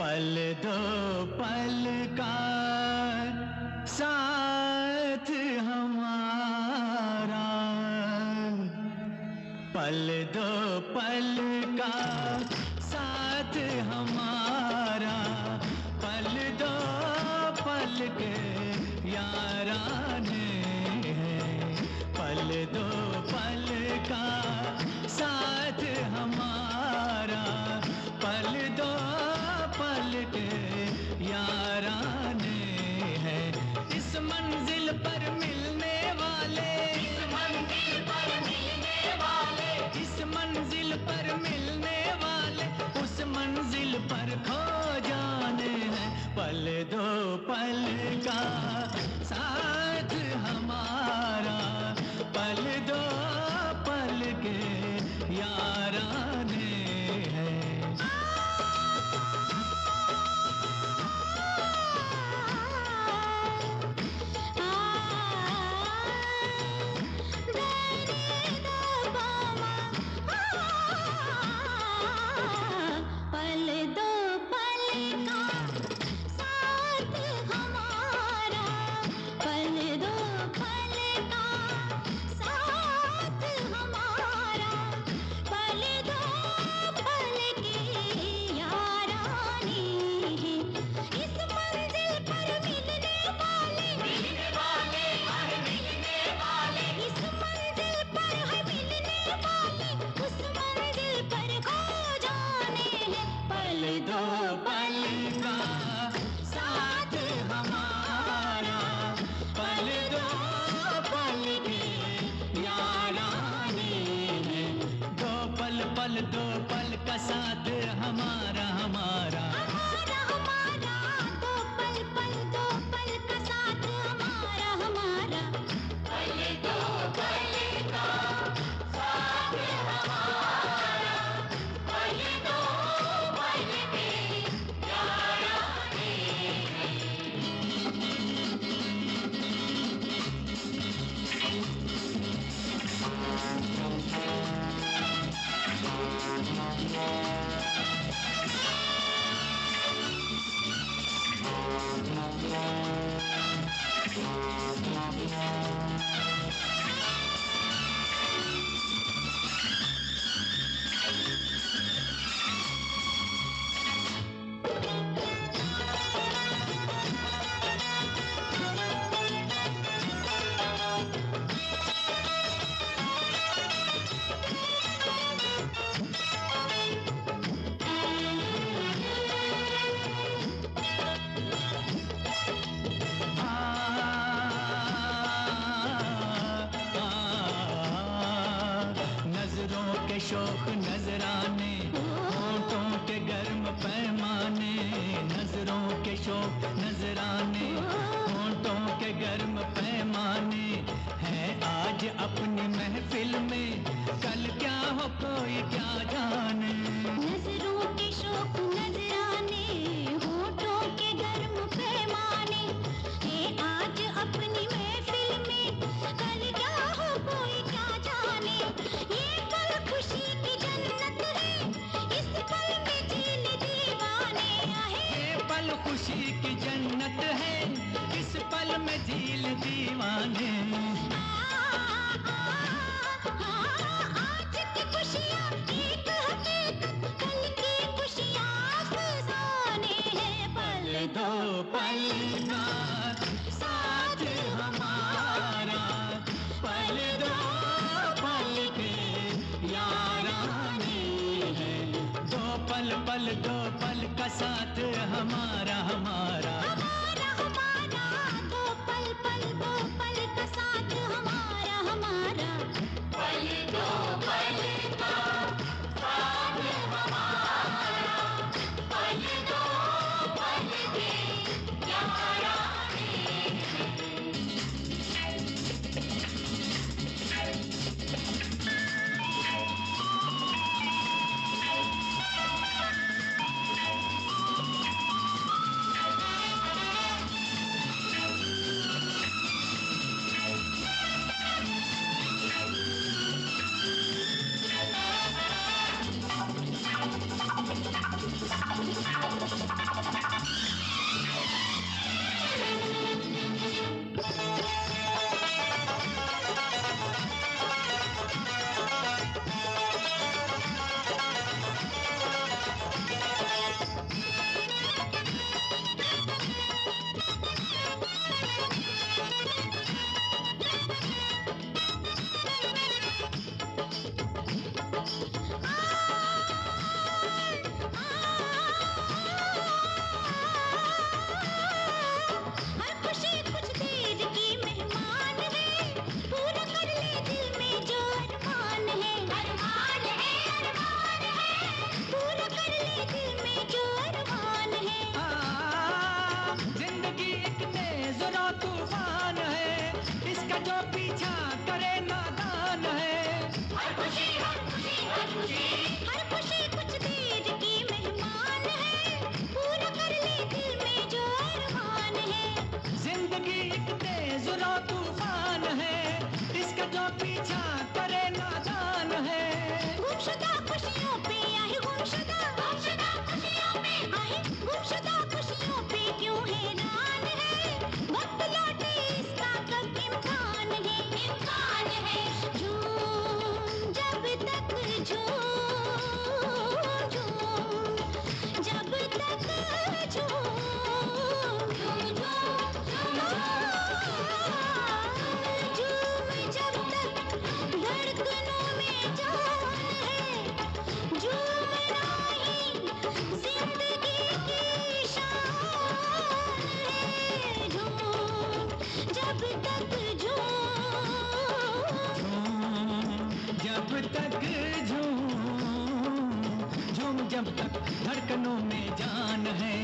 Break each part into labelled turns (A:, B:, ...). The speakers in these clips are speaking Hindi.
A: पल दो पल का साथ हमारा। पल दो पल का साथ हमारा। पल दो पल के याराने हैं। पल दो पल का साथ हमारा। पल दो पलटे यारा ने है।
B: इस मंजिल पर मिल
A: दो पल का साथ हमारा हमारा। शोक नजराने, होठों के गर्म पैमाने, नज़रों के शोक नजराने, होठों के गर्म पैमाने, है आज अपनी महफिल में, कल क्या हो कोई क्या जाने।
B: नज़रों के शोक दिल दीवाने।
A: दो पल का साथ हमारा। पल दो पल के यारानी है। दो पल पल दो पल का साथ हमारा। होगी तेज तूफ़ान है।
B: इसका जो पीछा तक झूम झूम जब तक धड़कनों में जान है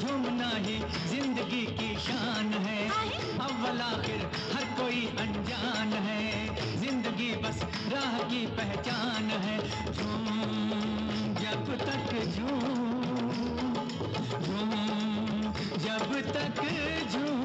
B: झूमना ही ज़िंदगी की शान है।
A: अव्वल आखिर हर कोई अनजान है ज़िंदगी बस राह की पहचान है। झूम जब तक झूम झूम जब तक झूम
B: झूम।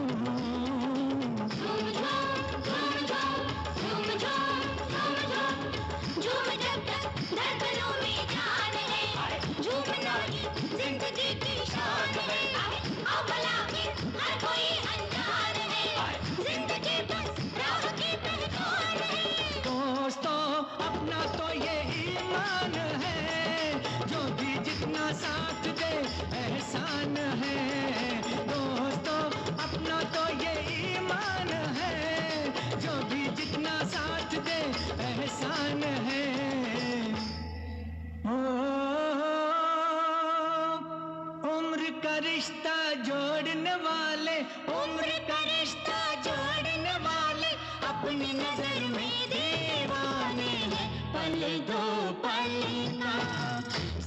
A: उम्र का रिश्ता जोड़ने वाले, उम्र का रिश्ता जोड़ने वाले, अपनी नज़र में दीवाने हैं, पल दो पल का